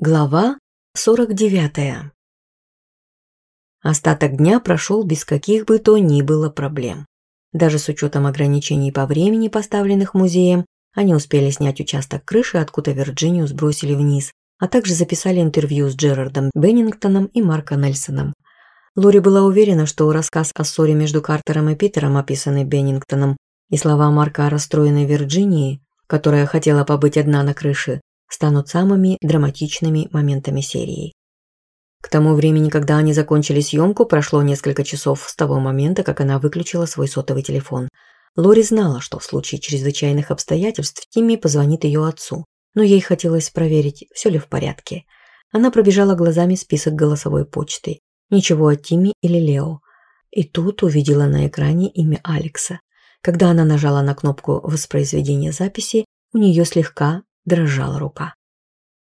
Глава 49. Остаток дня прошел без каких бы то ни было проблем. Даже с учетом ограничений по времени, поставленных музеем, они успели снять участок крыши, откуда Вирджинию сбросили вниз, а также записали интервью с Джерардом Беннингтоном и Марком Нельсоном. Лори была уверена, что рассказ о ссоре между Картером и Питером, описанный Беннингтоном, и слова Марка о расстроенной Вирджинии, которая хотела побыть одна на крыше, станут самыми драматичными моментами серии. К тому времени, когда они закончили съемку, прошло несколько часов с того момента, как она выключила свой сотовый телефон. Лори знала, что в случае чрезвычайных обстоятельств Тимми позвонит ее отцу, но ей хотелось проверить, все ли в порядке. Она пробежала глазами список голосовой почты. Ничего от Тимми или Лео. И тут увидела на экране имя Алекса. Когда она нажала на кнопку воспроизведения записи, у нее слегка дрожала рука.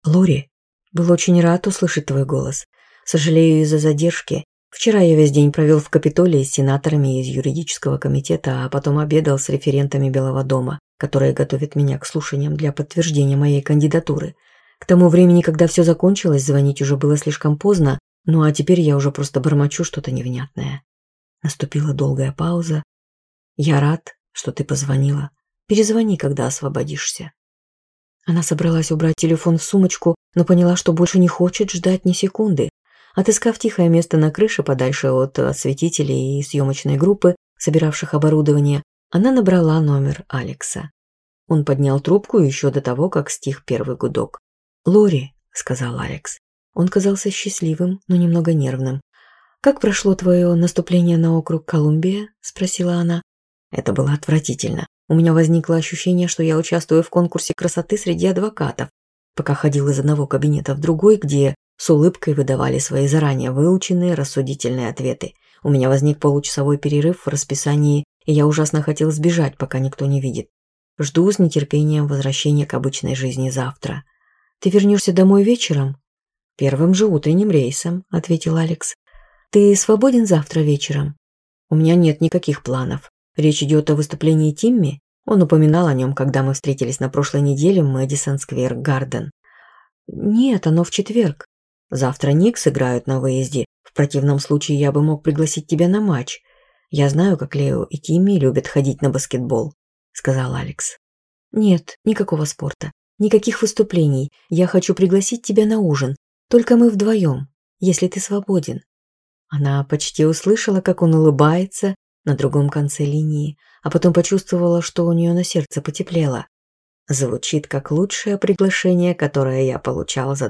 Лори, был очень рад услышать твой голос. Сожалею из-за задержки. Вчера я весь день провел в Капитолии с сенаторами из юридического комитета, а потом обедал с референтами Белого дома, которые готовят меня к слушаниям для подтверждения моей кандидатуры. К тому времени, когда все закончилось, звонить уже было слишком поздно, ну а теперь я уже просто бормочу что-то невнятное». Наступила долгая пауза. «Я рад, что ты позвонила. Перезвони, когда освободишься». Она собралась убрать телефон в сумочку, но поняла, что больше не хочет ждать ни секунды. Отыскав тихое место на крыше подальше от осветителей и съемочной группы, собиравших оборудование, она набрала номер Алекса. Он поднял трубку еще до того, как стих первый гудок. «Лори», — сказал Алекс. Он казался счастливым, но немного нервным. «Как прошло твое наступление на округ Колумбия?» — спросила она. «Это было отвратительно. У меня возникло ощущение, что я участвую в конкурсе красоты среди адвокатов, пока ходил из одного кабинета в другой, где с улыбкой выдавали свои заранее выученные рассудительные ответы. У меня возник получасовой перерыв в расписании, и я ужасно хотел сбежать, пока никто не видит. Жду с нетерпением возвращения к обычной жизни завтра. «Ты вернешься домой вечером?» «Первым же утренним рейсом», – ответил Алекс. «Ты свободен завтра вечером?» «У меня нет никаких планов. Речь идет о выступлении Тимми. Он упоминал о нем, когда мы встретились на прошлой неделе в Мэдисон Сквер Гарден. Нет, оно в четверг. Завтра Никс играют на выезде. В противном случае я бы мог пригласить тебя на матч. Я знаю, как Лео и Тимми любят ходить на баскетбол, сказал Алекс. Нет, никакого спорта. Никаких выступлений. Я хочу пригласить тебя на ужин. Только мы вдвоем, если ты свободен. Она почти услышала, как он улыбается, на другом конце линии, а потом почувствовала, что у нее на сердце потеплело. Звучит как лучшее приглашение, которое я получал за